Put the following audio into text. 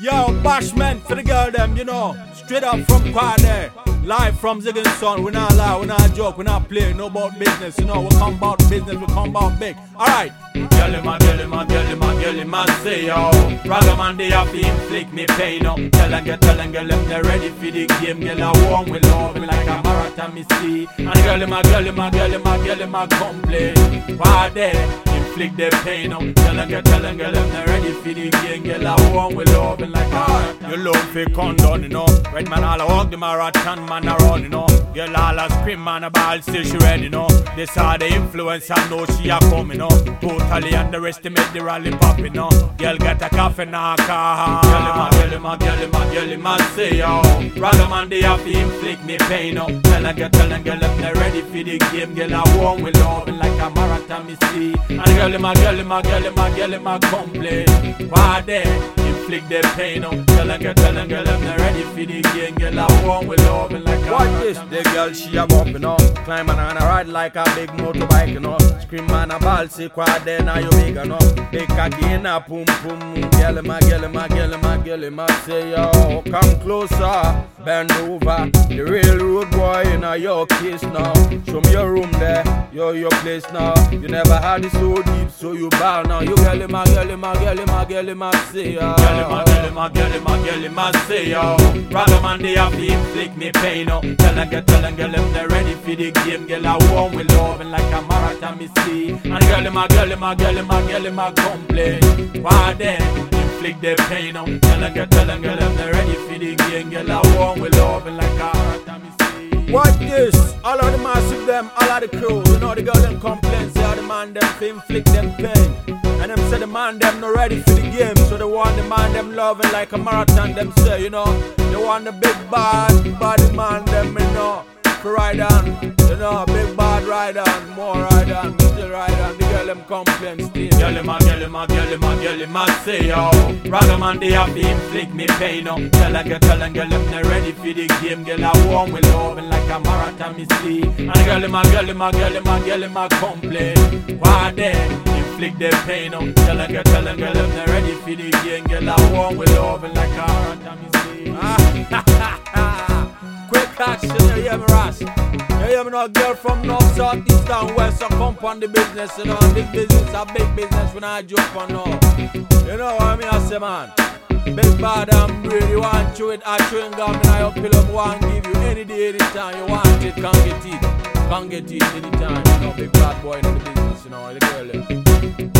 Yo, bashman for the girl them, you know. Straight up from quad there. Live from Ziggin Son. We not lie, we not joke, we not play, no about business, you know. We come about business, we come about big. Alright. Girl in my, girl in my, girl in my, girl in my say yo. Ragaman they have to inflict me pain up. Tell and get, tell and girl them they ready for the game. Girl I warm with love me like a marathon me see. And girl in my, girl in my, girl in my, girl in my complain. Why there? inflict their pain on. Tell and get, tell and get them for the game. Girl, I want love and like ah, You love for condone, you know. Red man all a walk the marathon man around, you know. Girl all a scream man a ball still she ready, you know. This are the influence I know she a coming, you know. Totally underestimate the rally pop, you know. Girl get a coffee now, car. Girl, my, girl, my, girl, my, girl, my say yo. Rather man they have to inflict me pain. Tell and get, tell and get them not ready for the game. Girl, I want with love like a marathon me see. And girl, my girl, my girl, my girl, my complain. Why they inflict their pain on? Tell girl, tell girl, I'm not ready for the game. Girl, I want with like Watch this, the girl she a bump, you know. Climbing on a ride like a big motorbike, you know. Scream man a ball, see quad then now you big, know. Big cocky in a pum pum. Girl, my girl, my girl, my girl, my say yo, come closer, bend over. The real road boy in a your kiss now. Show me your room there, yo your place now. You never had it so deep, so you bow now. You girl, my girl, my girl, my girl, my say yo. Girl, my girl, my girl, my girl, my say yo. Rather man they have to inflict me pain, no. Tell and get, tell and girl, them they ready for the game. Girl, I want with love and like a me see. And girl, my girl, my girl, my girl, my complain. Why then? inflict their pain on. Tell and girl, tell girl, them they ready for the game. Girl, I want with love and like a marathon me see. Watch this, all of the massive them, all of the crew. You know the girl them complain, say all the man them inflict them pain. And them say the man them not ready for the game, so they want the man them loving like a marathon. Them say, you know, they want the big bad body man them, you know, for ride on. You know, big bad ride on, more ride on, still ride on. The girl them complain still. Girl, my girl, my girl, my girl, my say yo. Rather man they have to inflict me pain no. Tell a girl, tell a girl them not ready for the game. Girl, I warm with love and like a marathon me see. And girl, my girl, my girl, my girl, my complain. Why then? inflict their pain on. Tell a girl, tell a girl, I'm not ready for the game. Girl, I want with love and like a heart, I'm Quick action, hear me now, girl from north, south, east, and west, I come on the business, you know, this business a big business when I joke on now. You know what I mean, I say, man. Big bad and really want you with a chewing and I pill up one give you any day, anytime you want it, can't get it. Can't get it anytime, you know, big bad boy in the business, you know, the girl.